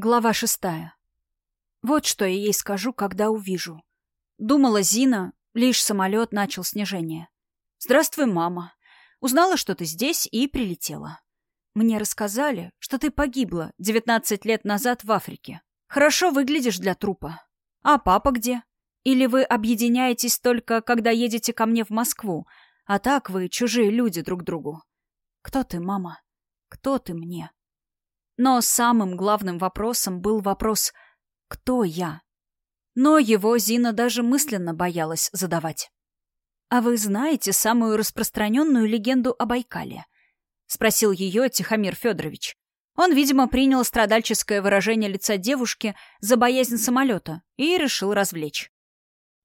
Глава шестая. Вот что я ей скажу, когда увижу. Думала Зина, лишь самолет начал снижение. «Здравствуй, мама. Узнала, что ты здесь, и прилетела. Мне рассказали, что ты погибла 19 лет назад в Африке. Хорошо выглядишь для трупа. А папа где? Или вы объединяетесь только, когда едете ко мне в Москву, а так вы чужие люди друг другу? Кто ты, мама? Кто ты мне?» Но самым главным вопросом был вопрос «Кто я?». Но его Зина даже мысленно боялась задавать. «А вы знаете самую распространенную легенду о Байкале?» — спросил ее Тихомир Федорович. Он, видимо, принял страдальческое выражение лица девушки за боязнь самолета и решил развлечь.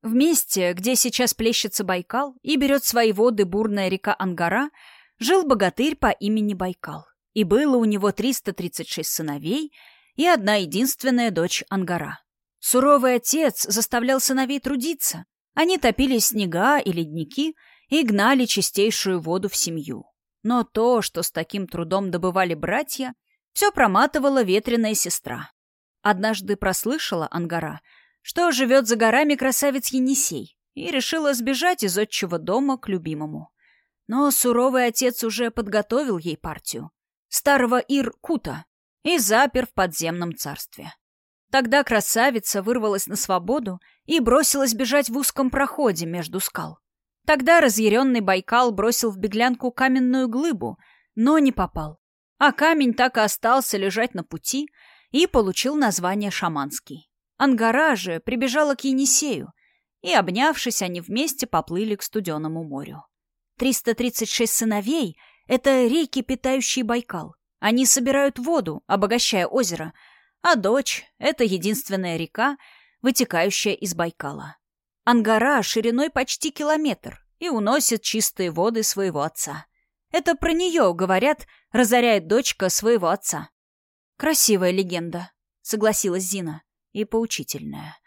В месте, где сейчас плещется Байкал и берет свои воды бурная река Ангара, жил богатырь по имени Байкал и было у него 336 сыновей и одна единственная дочь Ангара. Суровый отец заставлял сыновей трудиться. Они топили снега и ледники и гнали чистейшую воду в семью. Но то, что с таким трудом добывали братья, все проматывала ветреная сестра. Однажды прослышала Ангара, что живет за горами красавец Енисей, и решила сбежать из отчего дома к любимому. Но суровый отец уже подготовил ей партию старого Ир-Кута, и запер в подземном царстве. Тогда красавица вырвалась на свободу и бросилась бежать в узком проходе между скал. Тогда разъяренный Байкал бросил в беглянку каменную глыбу, но не попал. А камень так и остался лежать на пути и получил название шаманский. Ангара же прибежала к Енисею, и, обнявшись, они вместе поплыли к студеному морю. 336 сыновей — это реки, питающие Байкал. Они собирают воду, обогащая озеро, а дочь — это единственная река, вытекающая из Байкала. Ангара шириной почти километр и уносит чистые воды своего отца. Это про нее, говорят, разоряет дочка своего отца. Красивая легенда, согласилась Зина, и поучительная.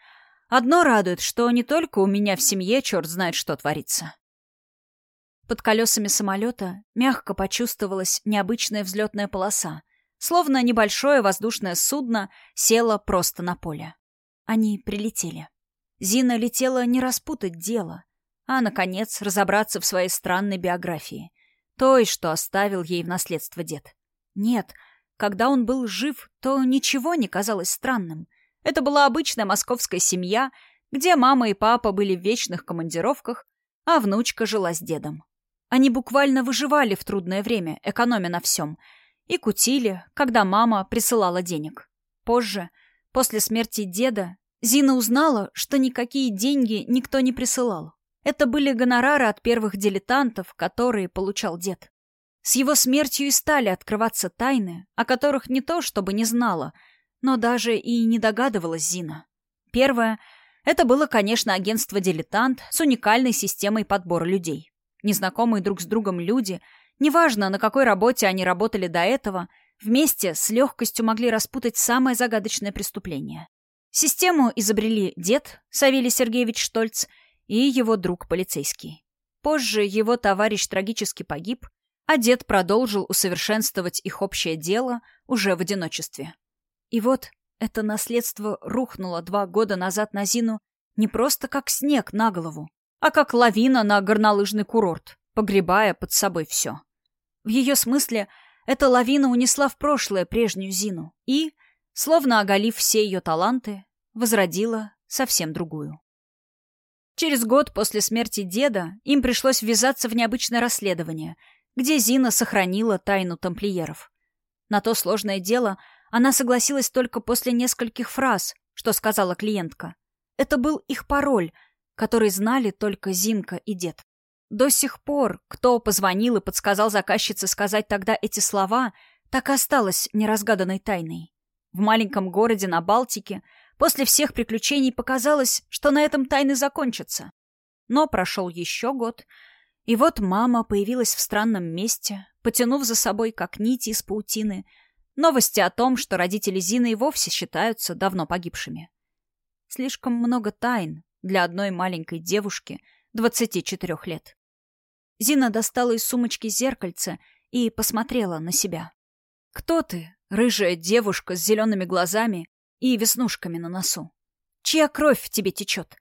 Одно радует, что не только у меня в семье черт знает, что творится. Под колесами самолета мягко почувствовалась необычная взлетная полоса, словно небольшое воздушное судно село просто на поле. Они прилетели. Зина летела не распутать дело, а, наконец, разобраться в своей странной биографии, той, что оставил ей в наследство дед. Нет, когда он был жив, то ничего не казалось странным. Это была обычная московская семья, где мама и папа были в вечных командировках, а внучка жила с дедом. Они буквально выживали в трудное время, экономя на всем, и кутили, когда мама присылала денег. Позже, после смерти деда, Зина узнала, что никакие деньги никто не присылал. Это были гонорары от первых дилетантов, которые получал дед. С его смертью и стали открываться тайны, о которых не то чтобы не знала, но даже и не догадывалась Зина. Первое — это было, конечно, агентство «Дилетант» с уникальной системой подбора людей. Незнакомые друг с другом люди, неважно, на какой работе они работали до этого, вместе с легкостью могли распутать самое загадочное преступление. Систему изобрели дед Савелий Сергеевич Штольц и его друг полицейский. Позже его товарищ трагически погиб, а дед продолжил усовершенствовать их общее дело уже в одиночестве. И вот это наследство рухнуло два года назад на Зину не просто как снег на голову, а как лавина на горнолыжный курорт, погребая под собой все. В ее смысле эта лавина унесла в прошлое прежнюю Зину и, словно оголив все ее таланты, возродила совсем другую. Через год после смерти деда им пришлось ввязаться в необычное расследование, где Зина сохранила тайну тамплиеров. На то сложное дело она согласилась только после нескольких фраз, что сказала клиентка. Это был их пароль — который знали только Зинка и дед. До сих пор, кто позвонил и подсказал заказчице сказать тогда эти слова, так и осталось неразгаданной тайной. В маленьком городе на Балтике после всех приключений показалось, что на этом тайны закончатся. Но прошел еще год, и вот мама появилась в странном месте, потянув за собой, как нити из паутины, новости о том, что родители Зины и вовсе считаются давно погибшими. Слишком много тайн, для одной маленькой девушки 24 лет. Зина достала из сумочки зеркальце и посмотрела на себя. «Кто ты, Рыжая девушка с зелеными глазами и веснушками на носу. Чья кровь в тебе течет?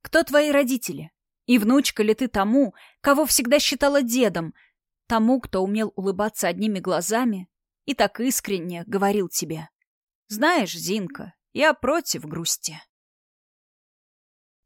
Кто твои родители? И внучка ли ты тому, кого всегда считала дедом, тому, кто умел улыбаться одними глазами и так искренне говорил тебе. Знаешь, Зинка, я против грусти.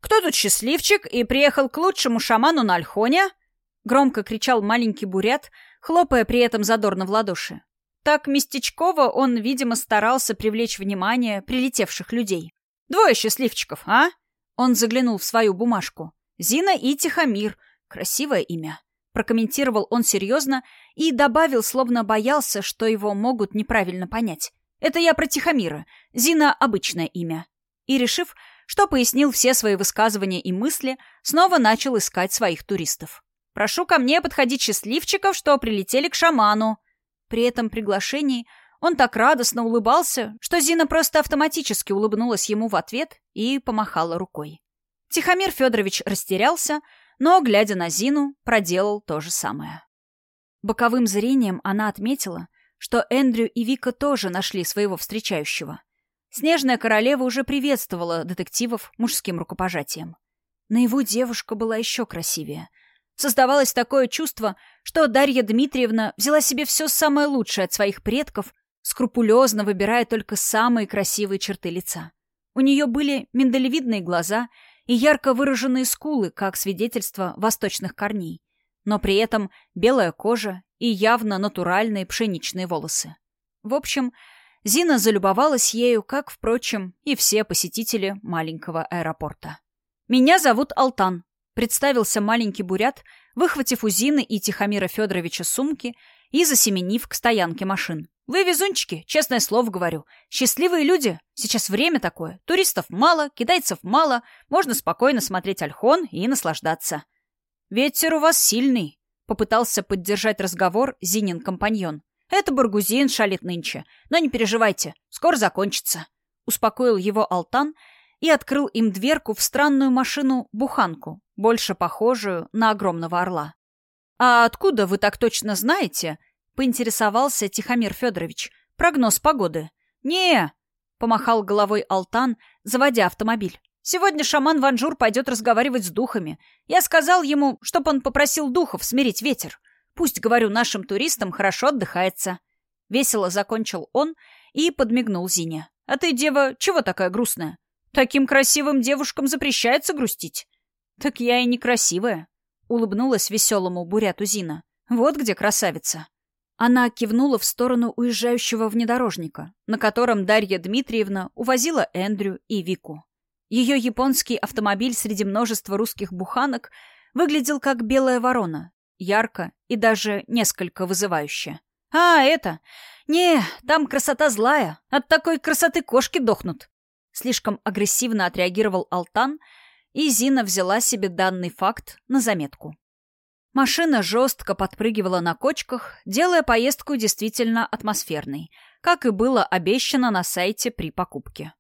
«Кто тут счастливчик и приехал к лучшему шаману на Альхоне?» — громко кричал маленький бурят, хлопая при этом задорно в ладоши. Так местечково он, видимо, старался привлечь внимание прилетевших людей. «Двое счастливчиков, а?» Он заглянул в свою бумажку. «Зина и Тихомир. Красивое имя». Прокомментировал он серьезно и добавил, словно боялся, что его могут неправильно понять. «Это я про Тихомира. Зина — обычное имя». И, решив, что пояснил все свои высказывания и мысли, снова начал искать своих туристов. «Прошу ко мне подходить счастливчиков, что прилетели к шаману». При этом приглашении он так радостно улыбался, что Зина просто автоматически улыбнулась ему в ответ и помахала рукой. Тихомир Федорович растерялся, но, глядя на Зину, проделал то же самое. Боковым зрением она отметила, что Эндрю и Вика тоже нашли своего встречающего. Снежная королева уже приветствовала детективов мужским рукопожатием. Наяву девушка была еще красивее. Создавалось такое чувство, что Дарья Дмитриевна взяла себе все самое лучшее от своих предков, скрупулезно выбирая только самые красивые черты лица. У нее были миндалевидные глаза и ярко выраженные скулы, как свидетельство восточных корней, но при этом белая кожа и явно натуральные пшеничные волосы. В общем, Зина залюбовалась ею, как, впрочем, и все посетители маленького аэропорта. «Меня зовут Алтан», — представился маленький бурят, выхватив у Зины и Тихомира Федоровича сумки и засеменив к стоянке машин. «Вы везунчики, честное слово говорю. Счастливые люди. Сейчас время такое. Туристов мало, китайцев мало. Можно спокойно смотреть Альхон и наслаждаться». «Ветер у вас сильный», — попытался поддержать разговор Зинин компаньон. «Это Баргузин шалит нынче. Но не переживайте, скоро закончится». Успокоил его Алтан и открыл им дверку в странную машину-буханку, больше похожую на огромного орла. «А откуда вы так точно знаете?» — поинтересовался Тихомир Федорович. «Прогноз погоды». «Не!» — помахал головой Алтан, заводя автомобиль. «Сегодня шаман Ванжур пойдет разговаривать с духами. Я сказал ему, чтоб он попросил духов смирить ветер. Пусть, говорю, нашим туристам хорошо отдыхается». Весело закончил он и подмигнул Зине. «А ты, дева, чего такая грустная? Таким красивым девушкам запрещается грустить». «Так я и некрасивая», — улыбнулась веселому буряту Зина. «Вот где красавица». Она кивнула в сторону уезжающего внедорожника, на котором Дарья Дмитриевна увозила Эндрю и Вику. Ее японский автомобиль среди множества русских буханок выглядел как белая ворона, ярко и даже несколько вызывающе. «А, это... Не, там красота злая. От такой красоты кошки дохнут». Слишком агрессивно отреагировал Алтан, и Зина взяла себе данный факт на заметку. Машина жестко подпрыгивала на кочках, делая поездку действительно атмосферной, как и было обещано на сайте при покупке.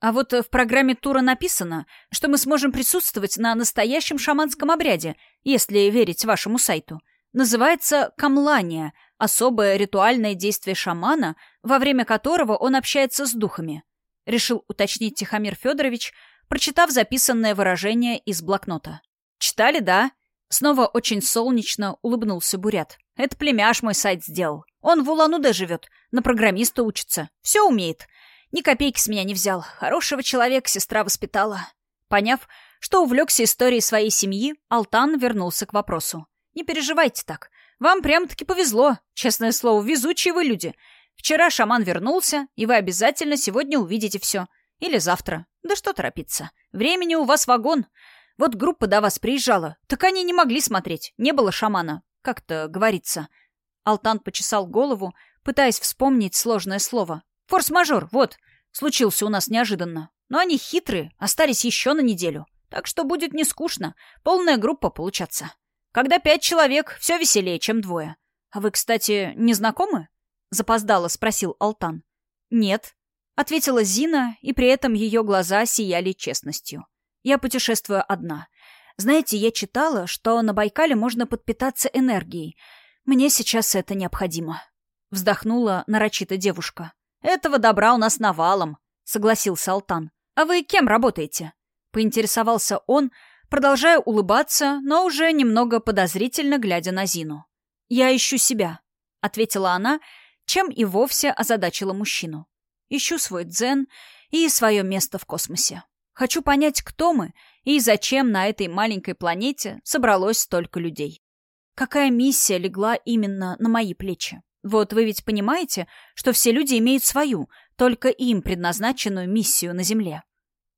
А вот в программе тура написано, что мы сможем присутствовать на настоящем шаманском обряде, если верить вашему сайту. Называется камлания – особое ритуальное действие шамана, во время которого он общается с духами. Решил уточнить Тихомир Федорович, прочитав записанное выражение из блокнота. «Читали, да?» Снова очень солнечно улыбнулся Бурят. «Это племяш мой сайт сделал. Он в Улан-Удэ живет, на программиста учится. Все умеет. Ни копейки с меня не взял. Хорошего человека сестра воспитала». Поняв, что увлекся историей своей семьи, Алтан вернулся к вопросу. «Не переживайте так. Вам прям-таки повезло. Честное слово, везучие вы люди. Вчера шаман вернулся, и вы обязательно сегодня увидите все. Или завтра. Да что торопиться. Времени у вас вагон. Вот группа до вас приезжала, так они не могли смотреть, не было шамана. Как-то говорится. Алтан почесал голову, пытаясь вспомнить сложное слово. Форс-мажор, вот, случился у нас неожиданно. Но они хитрые, остались еще на неделю. Так что будет не скучно, полная группа получаться. Когда пять человек, все веселее, чем двое. А вы, кстати, не знакомы? Запоздало спросил Алтан. Нет, ответила Зина, и при этом ее глаза сияли честностью. Я путешествую одна. Знаете, я читала, что на Байкале можно подпитаться энергией. Мне сейчас это необходимо. Вздохнула нарочито девушка. Этого добра у нас навалом, согласился Алтан. А вы кем работаете? Поинтересовался он, продолжая улыбаться, но уже немного подозрительно глядя на Зину. «Я ищу себя», — ответила она, чем и вовсе озадачила мужчину. «Ищу свой дзен и свое место в космосе. Хочу понять, кто мы и зачем на этой маленькой планете собралось столько людей. Какая миссия легла именно на мои плечи? Вот вы ведь понимаете, что все люди имеют свою, только им предназначенную миссию на Земле.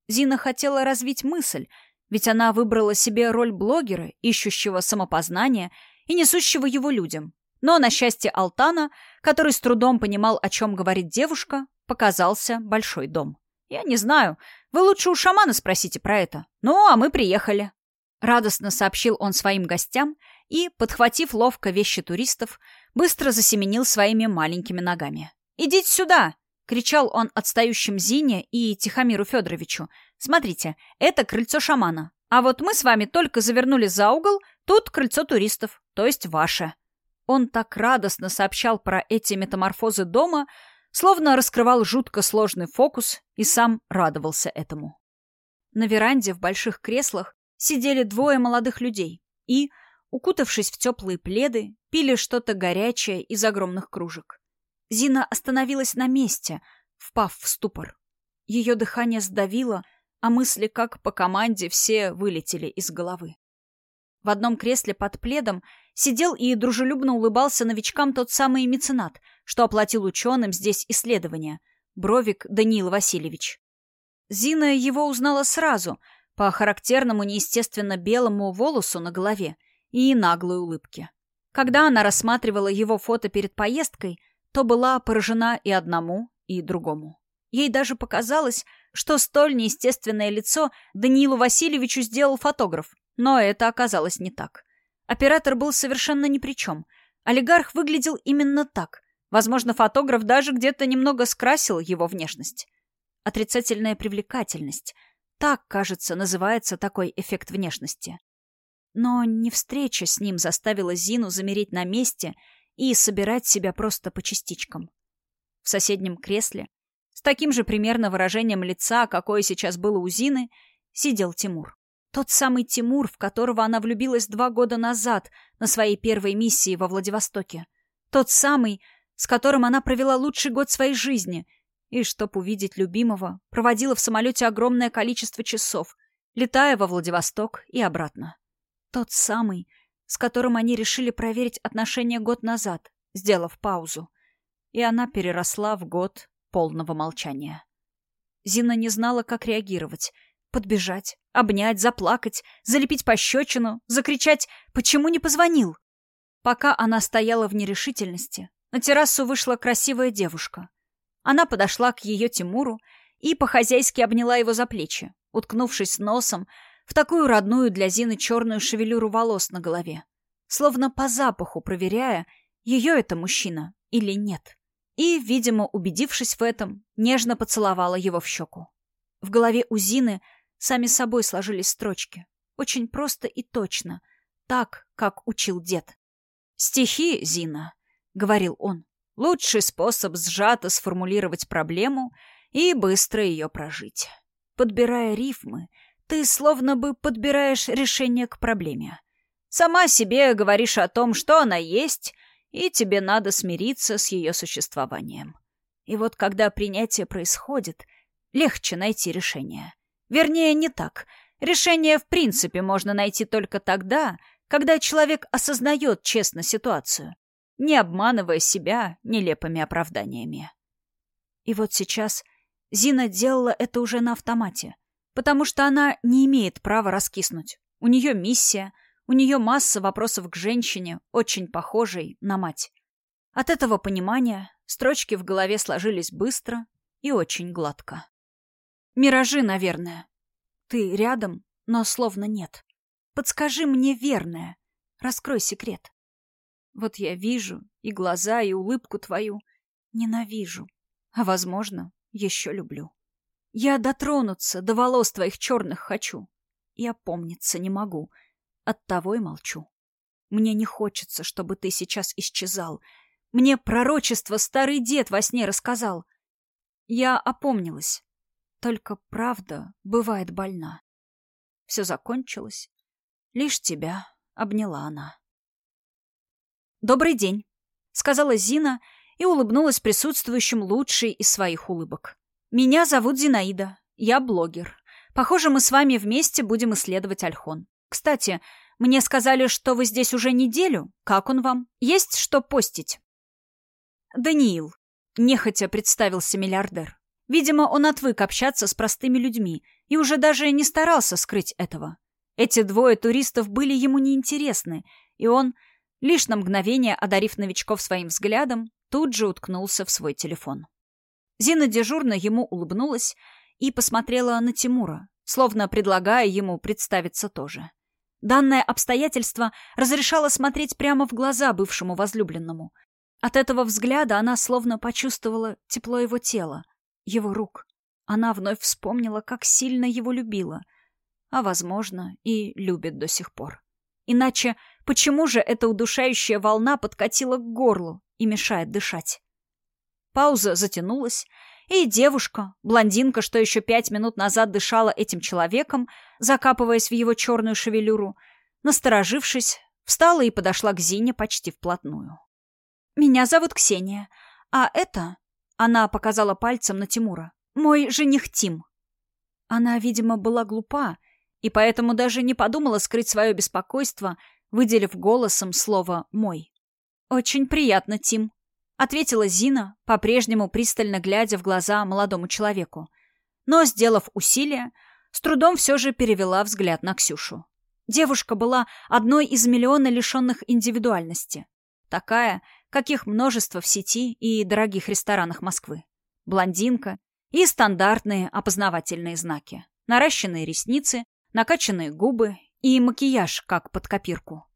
Зина хотела развить мысль, ведь она выбрала себе роль блогера, ищущего самопознания и несущего его людям. Но на счастье Алтана, который с трудом понимал, о чем говорит девушка, показался большой дом. «Я не знаю. Вы лучше у шамана спросите про это. Ну, а мы приехали». Радостно сообщил он своим гостям и, подхватив ловко вещи туристов, быстро засеменил своими маленькими ногами. «Идите сюда!» — кричал он отстающим Зине и Тихомиру Федоровичу. «Смотрите, это крыльцо шамана. А вот мы с вами только завернули за угол, тут крыльцо туристов, то есть ваше». Он так радостно сообщал про эти метаморфозы дома, словно раскрывал жутко сложный фокус и сам радовался этому. На веранде в больших креслах сидели двое молодых людей и, укутавшись в теплые пледы, пили что-то горячее из огромных кружек. Зина остановилась на месте, впав в ступор. Ее дыхание сдавило, а мысли, как по команде, все вылетели из головы. В одном кресле под пледом сидел и дружелюбно улыбался новичкам тот самый меценат, что оплатил ученым здесь исследования, Бровик Даниил Васильевич. Зина его узнала сразу, по характерному неестественно белому волосу на голове и наглой улыбке. Когда она рассматривала его фото перед поездкой, то была поражена и одному, и другому. Ей даже показалось, что столь неестественное лицо Даниилу Васильевичу сделал фотограф, но это оказалось не так. Оператор был совершенно ни при чем. Олигарх выглядел именно так. Возможно, фотограф даже где-то немного скрасил его внешность. Отрицательная привлекательность. Так, кажется, называется такой эффект внешности. Но не встреча с ним заставила Зину замереть на месте и собирать себя просто по частичкам. В соседнем кресле, с таким же примерно выражением лица, какое сейчас было у Зины, сидел Тимур. Тот самый Тимур, в которого она влюбилась два года назад на своей первой миссии во Владивостоке. Тот самый, с которым она провела лучший год своей жизни и, чтоб увидеть любимого, проводила в самолете огромное количество часов, летая во Владивосток и обратно. Тот самый, с которым они решили проверить отношения год назад, сделав паузу. И она переросла в год полного молчания. Зина не знала, как реагировать. Подбежать, обнять, заплакать, залепить пощечину, закричать «Почему не позвонил?». Пока она стояла в нерешительности, на террасу вышла красивая девушка. Она подошла к ее Тимуру и по-хозяйски обняла его за плечи, уткнувшись носом в такую родную для Зины черную шевелюру волос на голове, словно по запаху проверяя, ее это мужчина или нет. И, видимо, убедившись в этом, нежно поцеловала его в щеку. В голове у Зины сами собой сложились строчки. Очень просто и точно, так, как учил дед. «Стихи, Зина», — говорил он, — «лучший способ сжато сформулировать проблему и быстро ее прожить. Подбирая рифмы, ты словно бы подбираешь решение к проблеме. Сама себе говоришь о том, что она есть, и тебе надо смириться с ее существованием. И вот когда принятие происходит, легче найти решение. Вернее, не так. Решение в принципе можно найти только тогда, когда человек осознает честно ситуацию, не обманывая себя нелепыми оправданиями. И вот сейчас Зина делала это уже на автомате потому что она не имеет права раскиснуть. У нее миссия, у нее масса вопросов к женщине, очень похожей на мать. От этого понимания строчки в голове сложились быстро и очень гладко. «Миражи, наверное. Ты рядом, но словно нет. Подскажи мне верное. Раскрой секрет. Вот я вижу и глаза, и улыбку твою. Ненавижу. А, возможно, еще люблю. Я дотронуться до волос твоих черных хочу. И опомниться не могу. Оттого и молчу. Мне не хочется, чтобы ты сейчас исчезал. Мне пророчество старый дед во сне рассказал. Я опомнилась. Только правда бывает больна. Все закончилось. Лишь тебя обняла она. «Добрый день», — сказала Зина и улыбнулась присутствующим лучшей из своих улыбок. «Меня зовут Зинаида. Я блогер. Похоже, мы с вами вместе будем исследовать Альхон. Кстати, мне сказали, что вы здесь уже неделю. Как он вам? Есть что постить?» «Даниил», — нехотя представился миллиардер. Видимо, он отвык общаться с простыми людьми и уже даже не старался скрыть этого. Эти двое туристов были ему неинтересны, и он, лишь на мгновение одарив новичков своим взглядом, тут же уткнулся в свой телефон. Зина дежурно ему улыбнулась и посмотрела на Тимура, словно предлагая ему представиться тоже. Данное обстоятельство разрешало смотреть прямо в глаза бывшему возлюбленному. От этого взгляда она словно почувствовала тепло его тела, его рук. Она вновь вспомнила, как сильно его любила, а, возможно, и любит до сих пор. Иначе почему же эта удушающая волна подкатила к горлу и мешает дышать? Пауза затянулась, и девушка, блондинка, что еще пять минут назад дышала этим человеком, закапываясь в его черную шевелюру, насторожившись, встала и подошла к Зине почти вплотную. «Меня зовут Ксения, а это...» Она показала пальцем на Тимура. «Мой жених Тим». Она, видимо, была глупа, и поэтому даже не подумала скрыть свое беспокойство, выделив голосом слово «мой». «Очень приятно, Тим», ответила Зина, по-прежнему пристально глядя в глаза молодому человеку. Но, сделав усилие, с трудом все же перевела взгляд на Ксюшу. Девушка была одной из миллиона лишенных индивидуальности. Такая, каких множество в сети и дорогих ресторанах Москвы. Блондинка и стандартные опознавательные знаки. Наращенные ресницы, накачанные губы и макияж, как под копирку.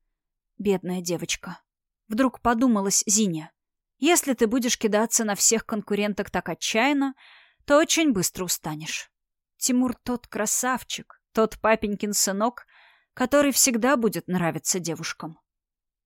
Бедная девочка. Вдруг подумалась Зиня. Если ты будешь кидаться на всех конкуренток так отчаянно, то очень быстро устанешь. Тимур тот красавчик, тот папенькин сынок, который всегда будет нравиться девушкам.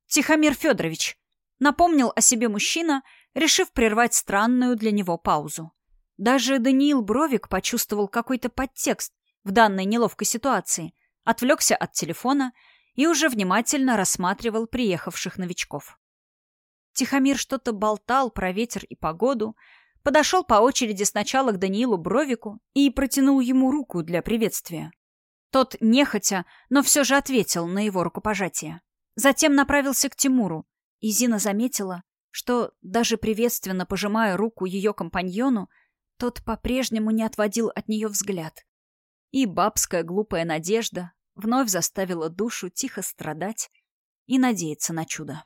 Тихомир Федорович напомнил о себе мужчина, решив прервать странную для него паузу. Даже Даниил Бровик почувствовал какой-то подтекст в данной неловкой ситуации, отвлекся от телефона и уже внимательно рассматривал приехавших новичков. Тихомир что-то болтал про ветер и погоду, подошел по очереди сначала к Даниилу Бровику и протянул ему руку для приветствия. Тот нехотя, но все же ответил на его рукопожатие. Затем направился к Тимуру, и Зина заметила, что, даже приветственно пожимая руку ее компаньону, тот по-прежнему не отводил от нее взгляд. И бабская глупая надежда вновь заставила душу тихо страдать и надеяться на чудо.